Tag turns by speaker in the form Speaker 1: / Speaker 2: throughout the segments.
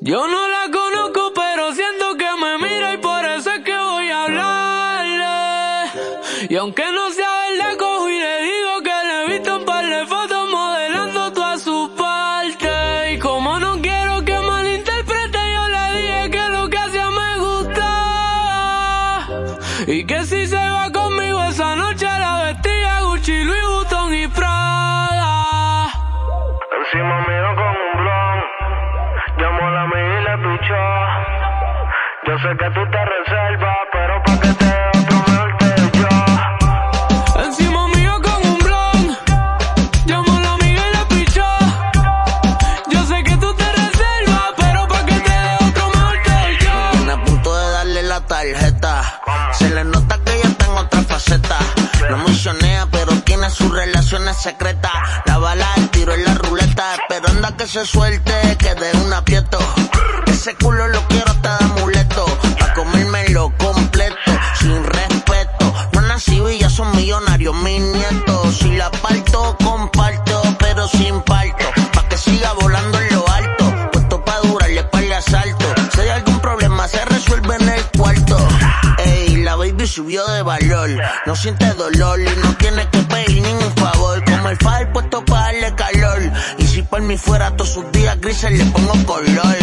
Speaker 1: Yo no la conozco, pero siento que me mira y por eso es que voy a hablarle. Y aunque no sea verdad, cojo y le digo que le he visto un par de fotos modelando toda su parte. Y como no quiero que malinterprete, yo le dije que lo que hacía me gustaba. Y que si
Speaker 2: sé que tú te reservas, pero pa' que te otro mejor que yo.
Speaker 1: Encima mío con un blon. Llamo a la amiga y le pichó. Yo sé que tú te reservas, pero pa' que te otro mejor que yo.
Speaker 3: Tiene a punto de darle la tarjeta. Se le nota que ella está en otra faceta. No misionea, pero tiene sus relaciones secretas. La bala del tiro en la ruleta, esperando a que se suelte, que de un aprieto. Ese culo lo quiero hasta de subió de valor, no siente dolor y no tiene que pedir ningún favor. Como el fal puesto para darle calor. Y si por mí fuera todos sus días grises, le pongo color.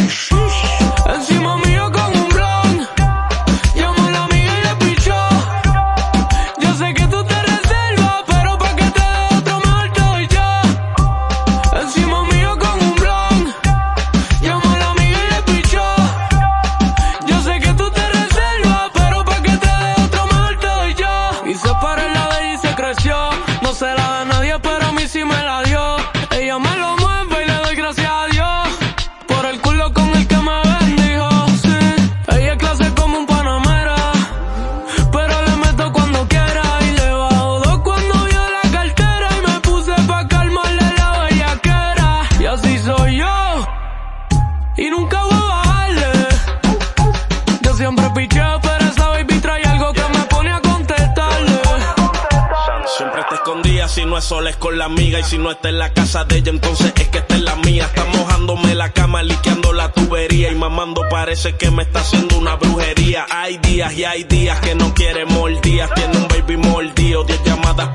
Speaker 4: Si no es sola es con la amiga y si no está en la casa de ella entonces es que está en la mía. Está mojándome la cama, liqueando la tubería y mamando parece que me está haciendo una brujería. Hay días y hay días que no quiere mordías, tiene un baby mordido, 10 llamadas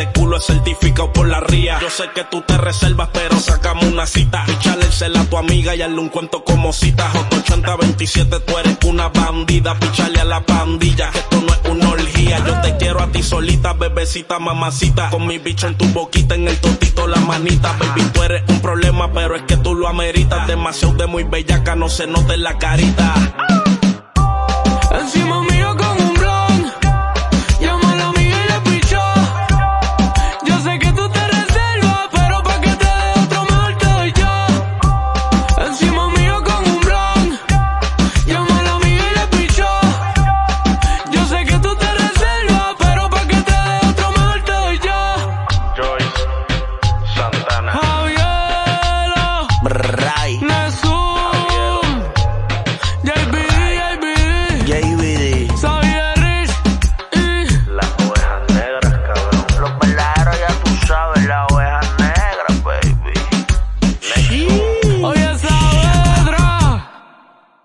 Speaker 4: ese culo es certificado por la ría. Yo sé que tú te reservas pero sacamos una cita, cel a tu amiga y hazle un cuento como cita. J8027 tú eres una bandida, picharle a la pandilla, esto no es una orgía. Yo te quiero a ti solita, bebecita, mamacita. Con mi bicho en tu boquita, en el totito la manita. Baby, tú eres un problema, pero es que tú lo ameritas. Demasiado de muy bellaca, no se nota en la carita.